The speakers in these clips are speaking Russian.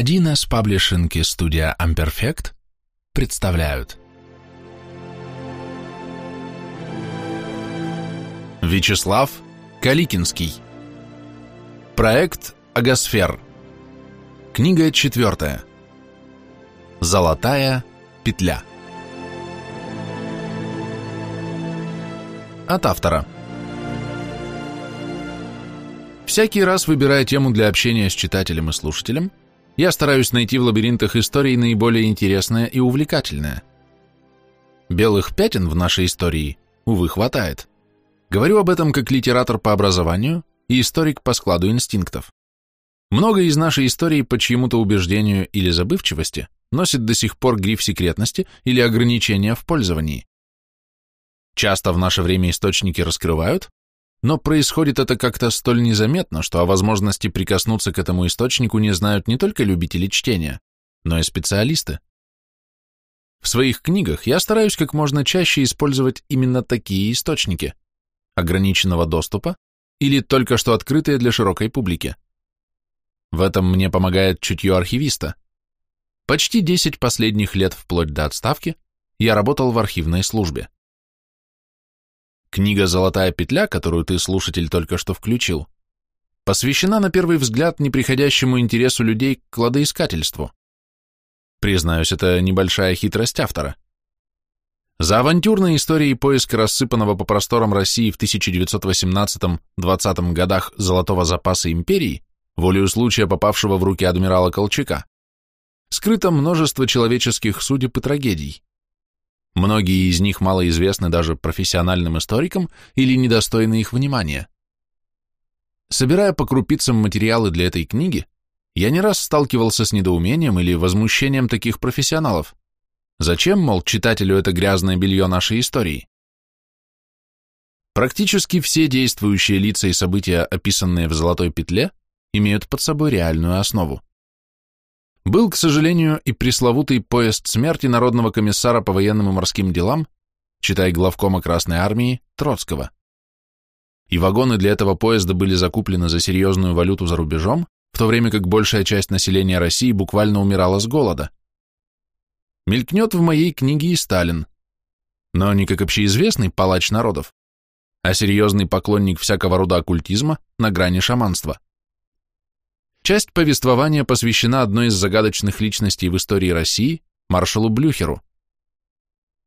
1С Паблишинг и студия Amperfect представляют. Вячеслав Каликинский. Проект Агосфер Книга четвертая. Золотая петля От автора. Всякий раз, выбирая тему для общения с читателем и слушателем, я стараюсь найти в лабиринтах истории наиболее интересное и увлекательное. Белых пятен в нашей истории, увы, хватает. Говорю об этом как литератор по образованию и историк по складу инстинктов. Многое из нашей истории по чьему-то убеждению или забывчивости носит до сих пор гриф секретности или ограничения в пользовании. Часто в наше время источники раскрывают, но происходит это как-то столь незаметно, что о возможности прикоснуться к этому источнику не знают не только любители чтения, но и специалисты. В своих книгах я стараюсь как можно чаще использовать именно такие источники, ограниченного доступа или только что открытые для широкой публики. В этом мне помогает чутье архивиста. Почти 10 последних лет вплоть до отставки я работал в архивной службе. Книга «Золотая петля», которую ты, слушатель, только что включил, посвящена на первый взгляд неприходящему интересу людей к кладоискательству. Признаюсь, это небольшая хитрость автора. За авантюрной историей поиска рассыпанного по просторам России в 1918-20 годах золотого запаса империи, волею случая попавшего в руки адмирала Колчака, скрыто множество человеческих судеб и трагедий. Многие из них малоизвестны даже профессиональным историкам или недостойны их внимания. Собирая по крупицам материалы для этой книги, я не раз сталкивался с недоумением или возмущением таких профессионалов. Зачем, мол, читателю это грязное белье нашей истории? Практически все действующие лица и события, описанные в «Золотой петле», имеют под собой реальную основу был, к сожалению, и пресловутый поезд смерти Народного комиссара по военным и морским делам, читай главкома Красной Армии, Троцкого. И вагоны для этого поезда были закуплены за серьезную валюту за рубежом, в то время как большая часть населения России буквально умирала с голода. Мелькнет в моей книге и Сталин, но не как общеизвестный палач народов, а серьезный поклонник всякого рода оккультизма на грани шаманства. Часть повествования посвящена одной из загадочных личностей в истории России, маршалу Блюхеру.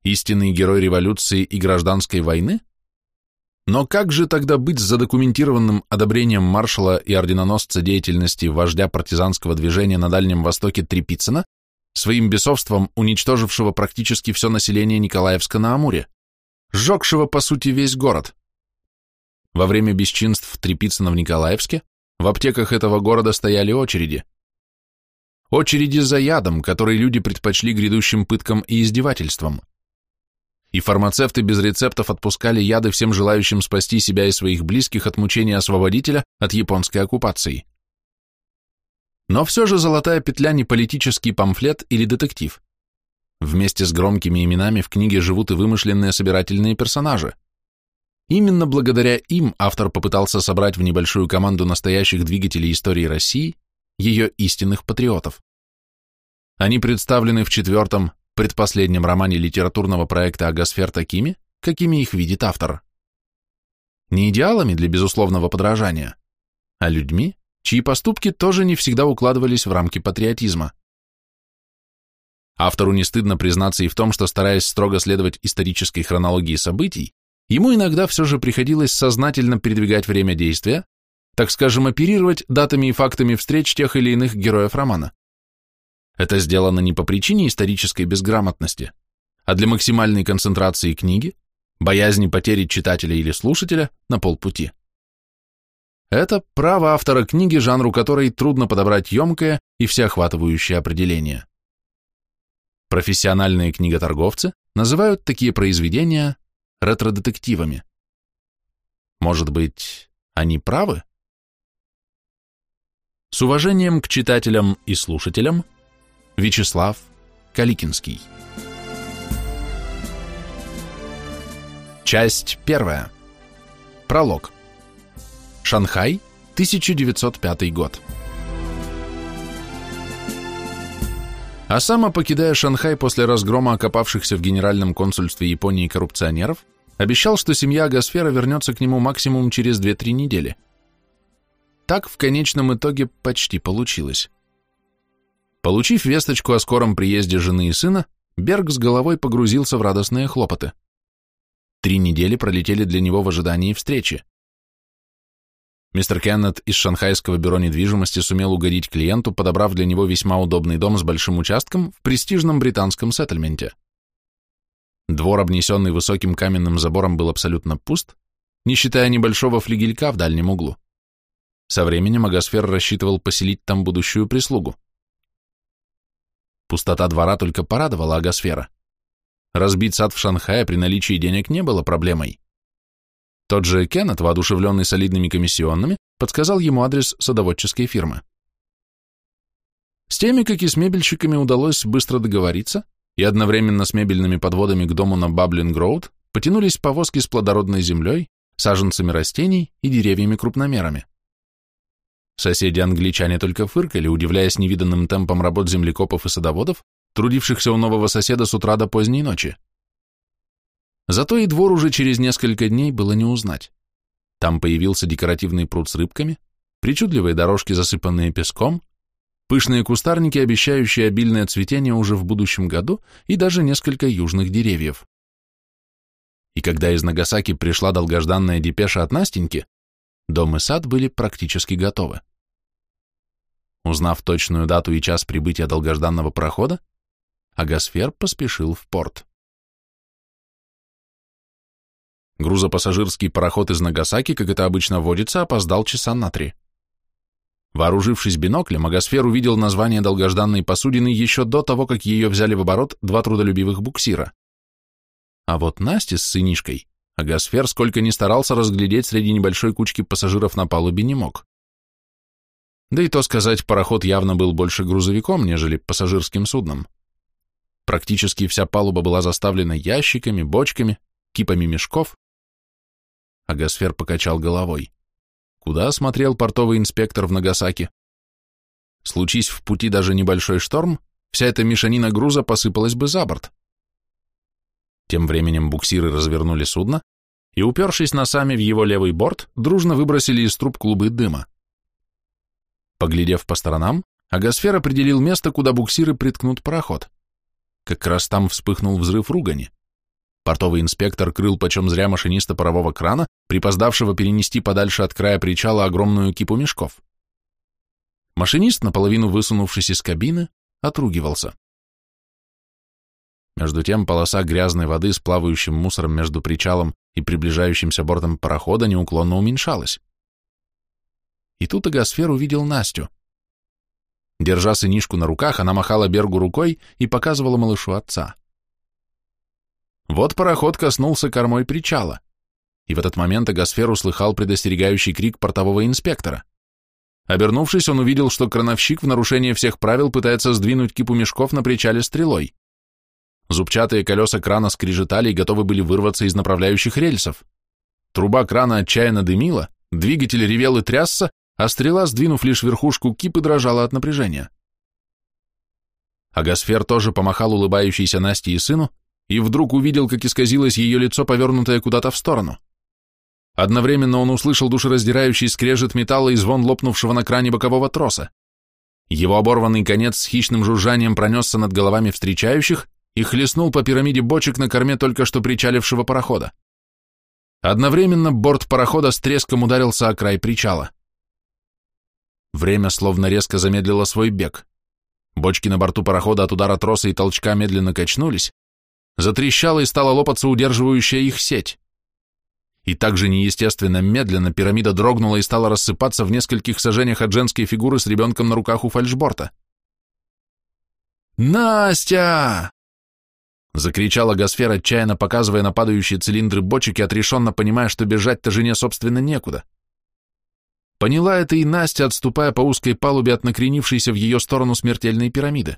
Истинный герой революции и гражданской войны? Но как же тогда быть с задокументированным одобрением маршала и орденоносца деятельности вождя партизанского движения на Дальнем Востоке Трепицына, своим бесовством уничтожившего практически все население Николаевска на Амуре, сжегшего, по сути, весь город? Во время бесчинств Трепицына в Николаевске в аптеках этого города стояли очереди. Очереди за ядом, который люди предпочли грядущим пыткам и издевательствам. И фармацевты без рецептов отпускали яды всем желающим спасти себя и своих близких от мучения освободителя от японской оккупации. Но все же «Золотая петля» не политический памфлет или детектив. Вместе с громкими именами в книге живут и вымышленные собирательные персонажи. Именно благодаря им автор попытался собрать в небольшую команду настоящих двигателей истории России, ее истинных патриотов. Они представлены в четвертом, предпоследнем романе литературного проекта «Агосфер» такими, какими их видит автор. Не идеалами для безусловного подражания, а людьми, чьи поступки тоже не всегда укладывались в рамки патриотизма. Автору не стыдно признаться и в том, что, стараясь строго следовать исторической хронологии событий, ему иногда все же приходилось сознательно передвигать время действия, так скажем, оперировать датами и фактами встреч тех или иных героев романа. Это сделано не по причине исторической безграмотности, а для максимальной концентрации книги, боязни потери читателя или слушателя на полпути. Это право автора книги, жанру которой трудно подобрать емкое и всеохватывающее определение. Профессиональные книготорговцы называют такие произведения ретро-детективами. Может быть, они правы? С уважением к читателям и слушателям, Вячеслав Каликинский. Часть первая. Пролог. Шанхай, 1905 год. Осама, покидая Шанхай после разгрома окопавшихся в генеральном консульстве Японии коррупционеров, обещал, что семья Агасфера вернется к нему максимум через 2-3 недели. Так в конечном итоге почти получилось. Получив весточку о скором приезде жены и сына, Берг с головой погрузился в радостные хлопоты. Три недели пролетели для него в ожидании встречи. Мистер Кеннет из шанхайского бюро недвижимости сумел угодить клиенту, подобрав для него весьма удобный дом с большим участком в престижном британском сеттельменте. Двор, обнесенный высоким каменным забором, был абсолютно пуст, не считая небольшого флигелька в дальнем углу. Со временем Агасфер рассчитывал поселить там будущую прислугу. Пустота двора только порадовала Агасфера. Разбить сад в Шанхае при наличии денег не было проблемой. Тот же Кеннет, воодушевленный солидными комиссионными, подсказал ему адрес садоводческой фирмы. С теми, как и с мебельщиками, удалось быстро договориться, и одновременно с мебельными подводами к дому на Баблинг-Роуд потянулись повозки с плодородной землей, саженцами растений и деревьями-крупномерами. Соседи-англичане только фыркали, удивляясь невиданным темпом работ землекопов и садоводов, трудившихся у нового соседа с утра до поздней ночи. Зато и двор уже через несколько дней было не узнать. Там появился декоративный пруд с рыбками, причудливые дорожки, засыпанные песком, пышные кустарники, обещающие обильное цветение уже в будущем году, и даже несколько южных деревьев. И когда из Нагасаки пришла долгожданная депеша от Настеньки, дом и сад были практически готовы. Узнав точную дату и час прибытия долгожданного прохода, Агасфер поспешил в порт. Грузопассажирский пароход из Нагасаки, как это обычно водится, опоздал часа на три. Вооружившись биноклем, Агасфер увидел название долгожданной посудины еще до того, как ее взяли в оборот два трудолюбивых буксира. А вот Настя с сынишкой Агасфер сколько ни старался разглядеть среди небольшой кучки пассажиров на палубе не мог. Да и то сказать, пароход явно был больше грузовиком, нежели пассажирским судном. Практически вся палуба была заставлена ящиками, бочками, кипами мешков, Агасфер покачал головой. Куда смотрел портовый инспектор в Нагасаки? Случись в пути даже небольшой шторм, вся эта мешанина груза посыпалась бы за борт. Тем временем буксиры развернули судно и, упершись носами в его левый борт, дружно выбросили из труб клубы дыма. Поглядев по сторонам, Агасфер определил место, куда буксиры приткнут пароход. Как раз там вспыхнул взрыв ругани. Портовый инспектор крыл почем зря машиниста парового крана, припоздавшего перенести подальше от края причала огромную кипу мешков. Машинист, наполовину высунувшись из кабины, отругивался. Между тем полоса грязной воды с плавающим мусором между причалом и приближающимся бортом парохода неуклонно уменьшалась. И тут Агасфер увидел Настю. Держа сынишку на руках, она махала Бергу рукой и показывала малышу отца. Вот пароход коснулся кормой причала, и в этот момент Агасфер услыхал предостерегающий крик портового инспектора. Обернувшись, он увидел, что крановщик в нарушение всех правил пытается сдвинуть кипу мешков на причале стрелой. Зубчатые колеса крана скрежетали и готовы были вырваться из направляющих рельсов. Труба крана отчаянно дымила, двигатель ревел и трясся, а стрела, сдвинув лишь верхушку кипы, дрожала от напряжения. Агасфер тоже помахал улыбающейся Насте и сыну, и вдруг увидел, как исказилось ее лицо, повернутое куда-то в сторону. Одновременно он услышал душераздирающий скрежет металла и звон лопнувшего на кране бокового троса. Его оборванный конец с хищным жужжанием пронесся над головами встречающих и хлестнул по пирамиде бочек на корме только что причалившего парохода. Одновременно борт парохода с треском ударился о край причала. Время словно резко замедлило свой бег. Бочки на борту парохода от удара троса и толчка медленно качнулись, Затрещала и стала лопаться удерживающая их сеть. И также неестественно медленно пирамида дрогнула и стала рассыпаться в нескольких сажениях от женской фигуры с ребенком на руках у фальшборта. «Настя!» Закричала Гасфер, отчаянно показывая на падающие цилиндры бочек и отрешенно понимая, что бежать-то жене, собственно, некуда. Поняла это и Настя, отступая по узкой палубе от накренившейся в ее сторону смертельной пирамиды.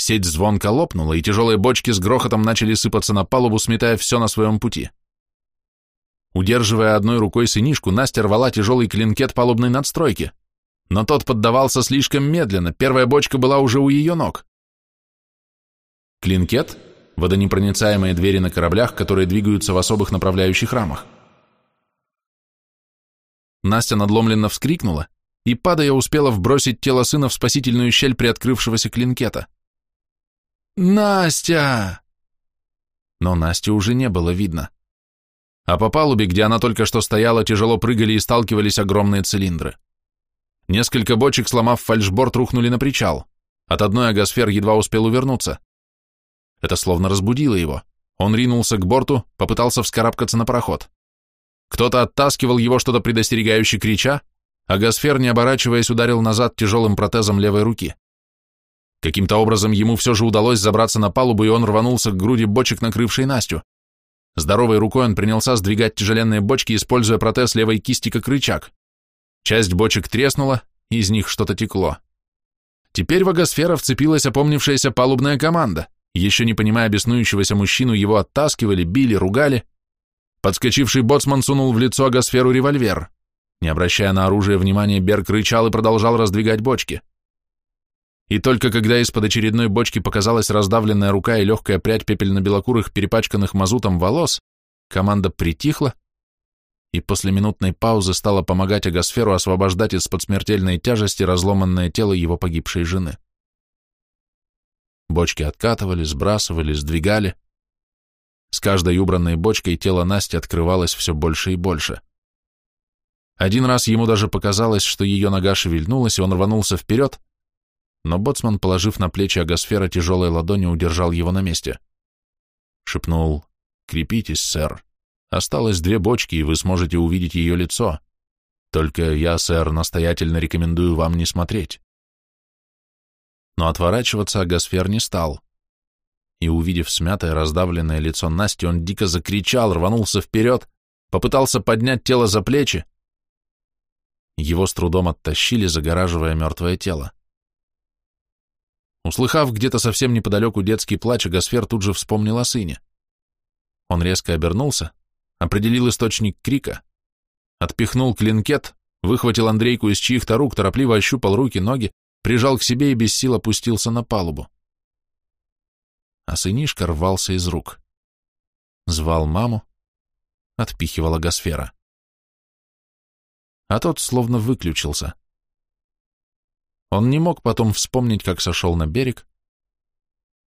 Сеть звонко лопнула, и тяжелые бочки с грохотом начали сыпаться на палубу, сметая все на своем пути. Удерживая одной рукой сынишку, Настя рвала тяжелый клинкет палубной надстройки. Но тот поддавался слишком медленно, первая бочка была уже у ее ног. Клинкет – водонепроницаемые двери на кораблях, которые двигаются в особых направляющих рамах. Настя надломленно вскрикнула и, падая, успела вбросить тело сына в спасительную щель приоткрывшегося клинкета. «Настя!» Но Насти уже не было видно. А по палубе, где она только что стояла, тяжело прыгали и сталкивались огромные цилиндры. Несколько бочек, сломав фальшборд, рухнули на причал. От одной агосфер едва успел увернуться. Это словно разбудило его. Он ринулся к борту, попытался вскарабкаться на пароход. Кто-то оттаскивал его, что-то предостерегающе крича, а Гасфер, не оборачиваясь, ударил назад тяжелым протезом левой руки. Каким-то образом ему все же удалось забраться на палубу, и он рванулся к груди бочек, накрывшей Настю. Здоровой рукой он принялся сдвигать тяжеленные бочки, используя протез левой кисти как рычаг. Часть бочек треснула, из них что-то текло. Теперь в агосфера вцепилась опомнившаяся палубная команда. Еще не понимая беснующегося мужчину, его оттаскивали, били, ругали, Подскочивший боцман сунул в лицо Агосферу револьвер. Не обращая на оружие внимания, Берг рычал и продолжал раздвигать бочки. И только когда из-под очередной бочки показалась раздавленная рука и легкая прядь пепельно-белокурых, перепачканных мазутом волос, команда притихла и после минутной паузы стала помогать Агосферу освобождать из-под смертельной тяжести разломанное тело его погибшей жены. Бочки откатывали, сбрасывали, сдвигали, с каждой убранной бочкой тело Насти открывалось все больше и больше. Один раз ему даже показалось, что ее нога шевельнулась, и он рванулся вперед, но боцман, положив на плечи агосфера тяжелой ладони, удержал его на месте. Шепнул «Крепитесь, сэр. Осталось две бочки, и вы сможете увидеть ее лицо. Только я, сэр, настоятельно рекомендую вам не смотреть». Но отворачиваться агосфер не стал и, увидев смятое, раздавленное лицо Насти, он дико закричал, рванулся вперед, попытался поднять тело за плечи. Его с трудом оттащили, загораживая мертвое тело. Услыхав где-то совсем неподалеку детский плач, Агасфер тут же вспомнил о сыне. Он резко обернулся, определил источник крика, отпихнул клинкет, выхватил Андрейку из чьих-то рук, торопливо ощупал руки, ноги, прижал к себе и без сил опустился на палубу а сынишка рвался из рук. Звал маму, отпихивала Гасфера. А тот словно выключился. Он не мог потом вспомнить, как сошел на берег,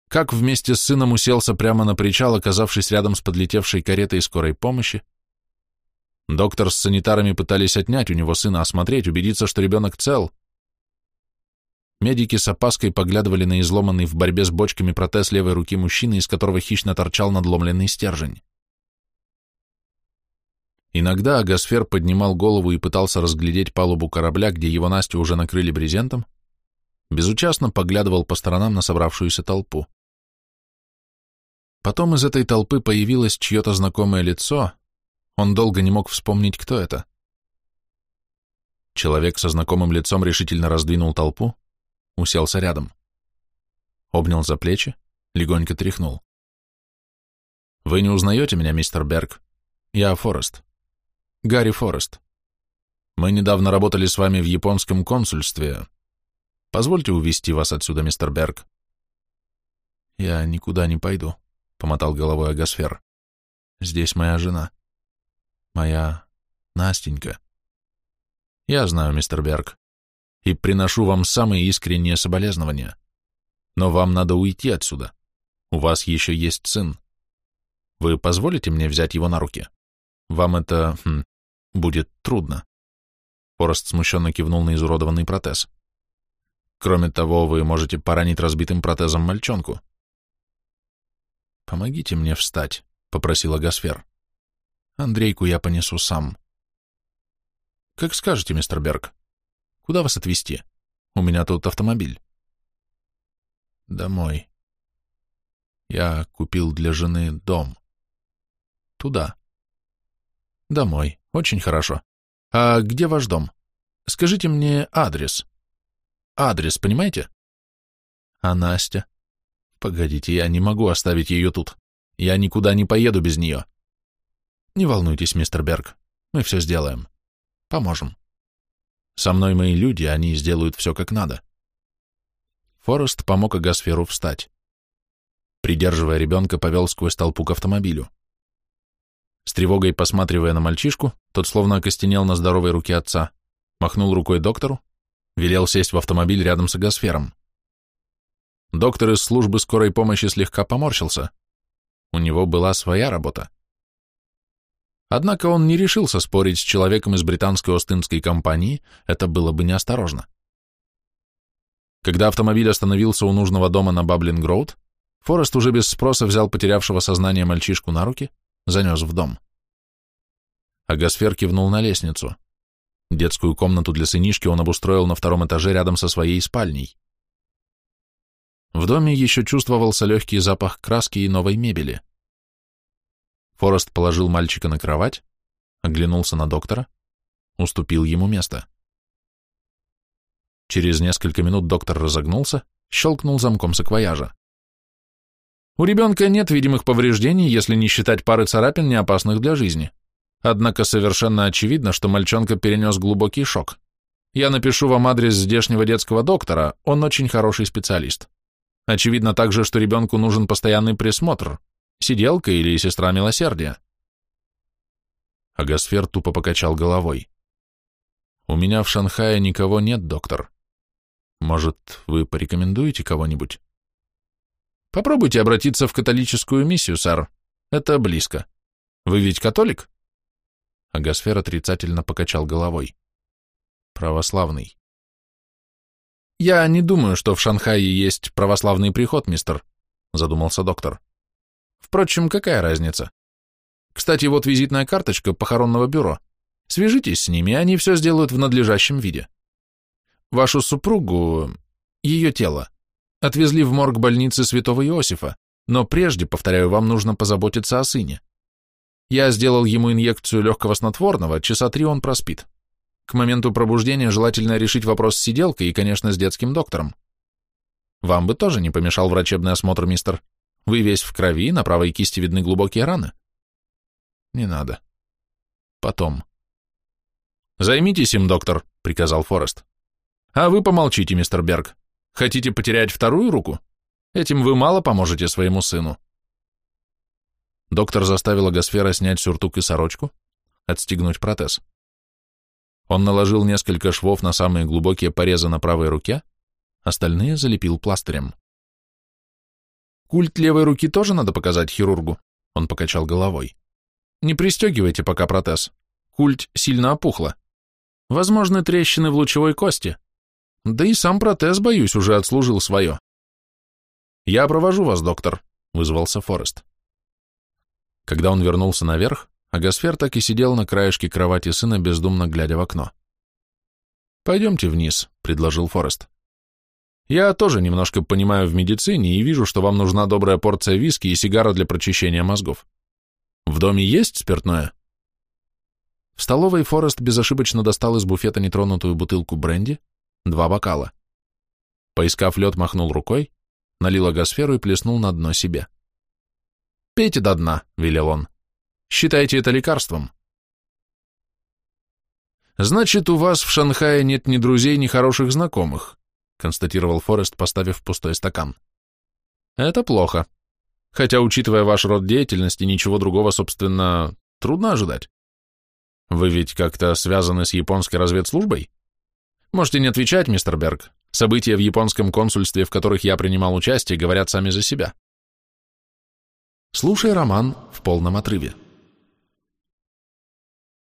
как вместе с сыном уселся прямо на причал, оказавшись рядом с подлетевшей каретой скорой помощи. Доктор с санитарами пытались отнять у него сына, осмотреть, убедиться, что ребенок цел. Медики с опаской поглядывали на изломанный в борьбе с бочками протез левой руки мужчины, из которого хищно торчал надломленный стержень. Иногда Агасфер поднимал голову и пытался разглядеть палубу корабля, где его Настю уже накрыли брезентом, безучастно поглядывал по сторонам на собравшуюся толпу. Потом из этой толпы появилось чье-то знакомое лицо, он долго не мог вспомнить, кто это. Человек со знакомым лицом решительно раздвинул толпу, уселся рядом. Обнял за плечи, легонько тряхнул. «Вы не узнаете меня, мистер Берг? Я Форест. Гарри Форест. Мы недавно работали с вами в японском консульстве. Позвольте увести вас отсюда, мистер Берг». «Я никуда не пойду», — помотал головой Агасфер. «Здесь моя жена. Моя Настенька». «Я знаю, мистер Берг и приношу вам самые искренние соболезнования. Но вам надо уйти отсюда. У вас еще есть сын. Вы позволите мне взять его на руки? Вам это хм, будет трудно. Форест смущенно кивнул на изуродованный протез. Кроме того, вы можете поранить разбитым протезом мальчонку. «Помогите мне встать», — попросила Гасфер. «Андрейку я понесу сам». «Как скажете, мистер Берг». Куда вас отвезти? У меня тут автомобиль. Домой. Я купил для жены дом. Туда. Домой. Очень хорошо. А где ваш дом? Скажите мне адрес. Адрес, понимаете? А Настя? Погодите, я не могу оставить ее тут. Я никуда не поеду без нее. Не волнуйтесь, мистер Берг. Мы все сделаем. Поможем. Со мной мои люди, они сделают все как надо. Форест помог Агасферу встать. Придерживая ребенка, повел сквозь толпу к автомобилю. С тревогой посматривая на мальчишку, тот словно окостенел на здоровой руке отца, махнул рукой доктору, велел сесть в автомобиль рядом с агосфером. Доктор из службы скорой помощи слегка поморщился. У него была своя работа. Однако он не решился спорить с человеком из британской Остинской компании, это было бы неосторожно. Когда автомобиль остановился у нужного дома на Баблинг-Роуд, Форест уже без спроса взял потерявшего сознание мальчишку на руки, занес в дом. Агасфер кивнул на лестницу. Детскую комнату для сынишки он обустроил на втором этаже рядом со своей спальней. В доме еще чувствовался легкий запах краски и новой мебели. Форест положил мальчика на кровать, оглянулся на доктора, уступил ему место. Через несколько минут доктор разогнулся, щелкнул замком саквояжа. У ребенка нет видимых повреждений, если не считать пары царапин, не опасных для жизни. Однако совершенно очевидно, что мальчонка перенес глубокий шок. Я напишу вам адрес здешнего детского доктора, он очень хороший специалист. Очевидно также, что ребенку нужен постоянный присмотр, сиделка или сестра милосердия. Агасфер тупо покачал головой. У меня в Шанхае никого нет, доктор. Может, вы порекомендуете кого-нибудь? Попробуйте обратиться в католическую миссию, сэр. Это близко. Вы ведь католик? Агасфер отрицательно покачал головой. Православный. Я не думаю, что в Шанхае есть православный приход, мистер, задумался доктор. Впрочем, какая разница? Кстати, вот визитная карточка похоронного бюро. Свяжитесь с ними, они все сделают в надлежащем виде. Вашу супругу, ее тело, Отвезли в морг больницы святого Иосифа, но прежде, повторяю, вам нужно позаботиться о сыне. Я сделал ему инъекцию легкого снотворного, часа три он проспит. К моменту пробуждения желательно решить вопрос с сиделкой и, конечно, с детским доктором. Вам бы тоже не помешал врачебный осмотр, мистер. Вы весь в крови, на правой кисти видны глубокие раны. Не надо. Потом. Займитесь им, доктор, приказал Форест. А вы помолчите, мистер Берг. Хотите потерять вторую руку? Этим вы мало поможете своему сыну. Доктор заставил Агосфера снять сюртук и сорочку, отстегнуть протез. Он наложил несколько швов на самые глубокие порезы на правой руке, остальные залепил пластырем. «Культ левой руки тоже надо показать хирургу?» Он покачал головой. «Не пристегивайте пока протез. Культ сильно опухла. Возможны трещины в лучевой кости. Да и сам протез, боюсь, уже отслужил свое. «Я провожу вас, доктор», — вызвался Форест. Когда он вернулся наверх, Агасфер так и сидел на краешке кровати сына, бездумно глядя в окно. «Пойдемте вниз», — предложил Форест. «Я тоже немножко понимаю в медицине и вижу, что вам нужна добрая порция виски и сигара для прочищения мозгов. В доме есть спиртное?» В столовой Форест безошибочно достал из буфета нетронутую бутылку бренди, Два бокала. Поискав лед, махнул рукой, налил агосферу и плеснул на дно себе. «Пейте до дна», — велел он. «Считайте это лекарством». «Значит, у вас в Шанхае нет ни друзей, ни хороших знакомых», — констатировал Форест, поставив пустой стакан. «Это плохо. Хотя, учитывая ваш род деятельности, ничего другого, собственно, трудно ожидать. Вы ведь как-то связаны с японской разведслужбой?» Можете не отвечать, мистер Берг. События в японском консульстве, в которых я принимал участие, говорят сами за себя. Слушай роман в полном отрыве.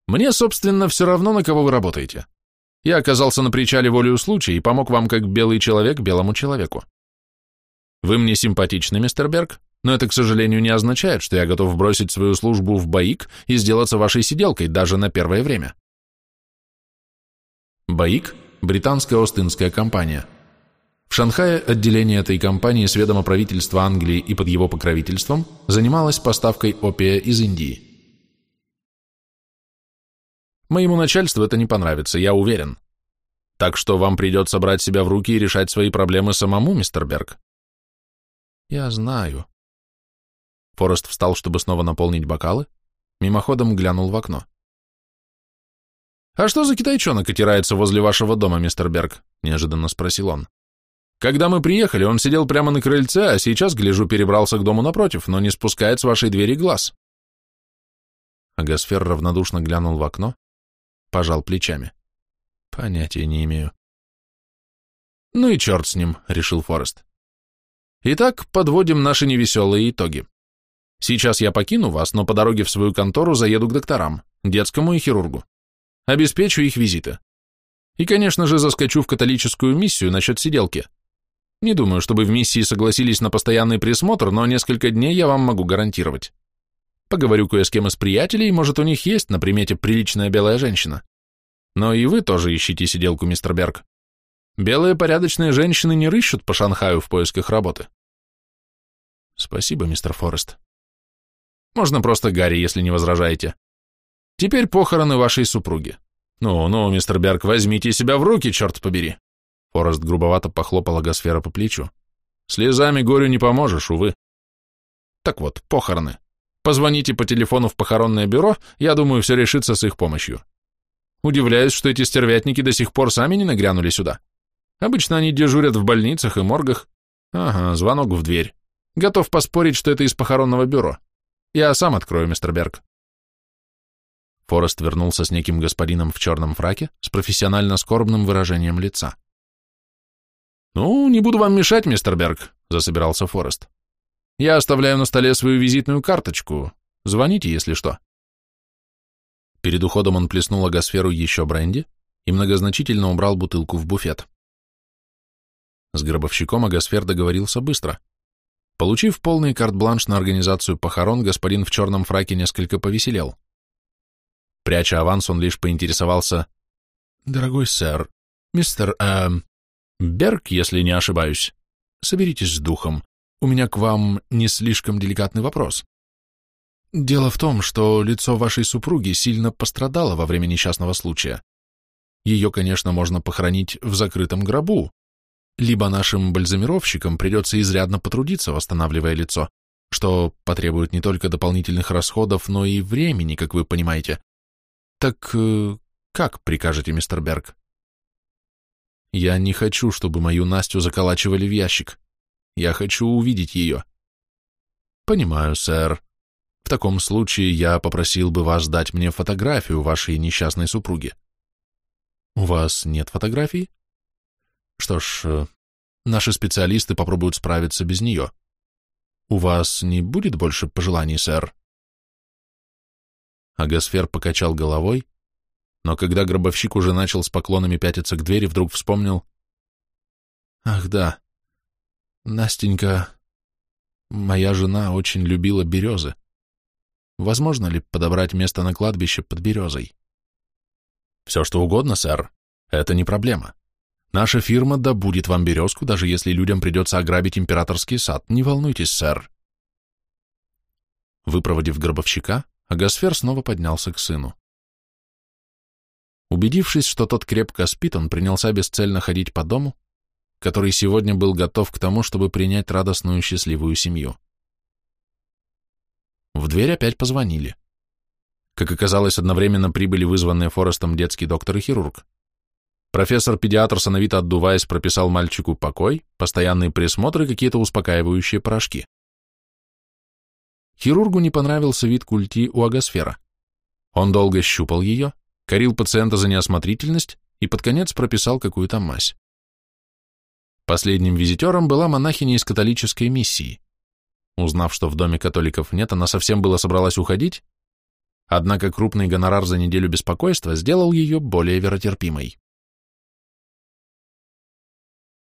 Мне, собственно, все равно, на кого вы работаете. Я оказался на причале волею случая и помог вам как белый человек белому человеку. Вы мне симпатичны, мистер Берг, но это, к сожалению, не означает, что я готов бросить свою службу в БАИК и сделаться вашей сиделкой даже на первое время. БАИК британская Остинская компания. В Шанхае отделение этой компании с ведома правительства Англии и под его покровительством занималось поставкой опия из Индии. Моему начальству это не понравится, я уверен. Так что вам придется брать себя в руки и решать свои проблемы самому, мистер Берг. Я знаю. Форест встал, чтобы снова наполнить бокалы, мимоходом глянул в окно. «А что за китайчонок отирается возле вашего дома, мистер Берг?» – неожиданно спросил он. Когда мы приехали, он сидел прямо на крыльце, а сейчас, гляжу, перебрался к дому напротив, но не спускает с вашей двери глаз. Агасфер равнодушно глянул в окно, пожал плечами. Понятия не имею. Ну и черт с ним, решил Форест. Итак, подводим наши невеселые итоги. Сейчас я покину вас, но по дороге в свою контору заеду к докторам, детскому и хирургу. Обеспечу их визиты. И, конечно же, заскочу в католическую миссию насчет сиделки. Не думаю, чтобы в миссии согласились на постоянный присмотр, но несколько дней я вам могу гарантировать. Поговорю кое с кем из приятелей, может, у них есть на примете приличная белая женщина. Но и вы тоже ищите сиделку, мистер Берг. Белые порядочные женщины не рыщут по Шанхаю в поисках работы. Спасибо, мистер Форест. Можно просто Гарри, если не возражаете. Теперь похороны вашей супруги. Ну-ну, мистер Берг, возьмите себя в руки, черт побери. Форест грубовато похлопал Агосфера по плечу. Слезами горю не поможешь, увы. Так вот, похороны. Позвоните по телефону в похоронное бюро, я думаю, все решится с их помощью. Удивляюсь, что эти стервятники до сих пор сами не нагрянули сюда. Обычно они дежурят в больницах и моргах. Ага, звонок в дверь. Готов поспорить, что это из похоронного бюро. Я сам открою, мистер Берг. Форест вернулся с неким господином в черном фраке с профессионально скорбным выражением лица. «Ну, не буду вам мешать, мистер Берг», — засобирался Форест. «Я оставляю на столе свою визитную карточку. Звоните, если что». Перед уходом он плеснул агосферу еще бренди и многозначительно убрал бутылку в буфет. С гробовщиком агосфер договорился быстро — Получив полный карт-бланш на организацию похорон, господин в черном фраке несколько повеселел. Пряча аванс, он лишь поинтересовался. «Дорогой сэр, мистер, эм, Берг, если не ошибаюсь, соберитесь с духом. У меня к вам не слишком деликатный вопрос. Дело в том, что лицо вашей супруги сильно пострадало во время несчастного случая. Ее, конечно, можно похоронить в закрытом гробу, либо нашим бальзамировщикам придется изрядно потрудиться, восстанавливая лицо, что потребует не только дополнительных расходов, но и времени, как вы понимаете. Так э, как прикажете, мистер Берг? Я не хочу, чтобы мою Настю заколачивали в ящик. Я хочу увидеть ее. Понимаю, сэр. В таком случае я попросил бы вас дать мне фотографию вашей несчастной супруги. У вас нет фотографий? Что ж, э, наши специалисты попробуют справиться без нее. У вас не будет больше пожеланий, сэр? Агасфер покачал головой, но когда гробовщик уже начал с поклонами пятиться к двери, вдруг вспомнил. Ах да, Настенька, моя жена очень любила березы. Возможно ли подобрать место на кладбище под березой? Все что угодно, сэр, это не проблема. Наша фирма добудет вам березку, даже если людям придется ограбить императорский сад. Не волнуйтесь, сэр. Выпроводив гробовщика, Агасфер снова поднялся к сыну. Убедившись, что тот крепко спит, он принялся бесцельно ходить по дому, который сегодня был готов к тому, чтобы принять радостную счастливую семью. В дверь опять позвонили. Как оказалось, одновременно прибыли вызванные Форестом детский доктор и хирург. Профессор-педиатр, сановито отдуваясь, прописал мальчику покой, постоянный присмотр и какие-то успокаивающие порошки. Хирургу не понравился вид культи у агосфера. Он долго щупал ее, корил пациента за неосмотрительность и под конец прописал какую-то мазь. Последним визитером была монахиня из католической миссии. Узнав, что в доме католиков нет, она совсем было собралась уходить, однако крупный гонорар за неделю беспокойства сделал ее более веротерпимой.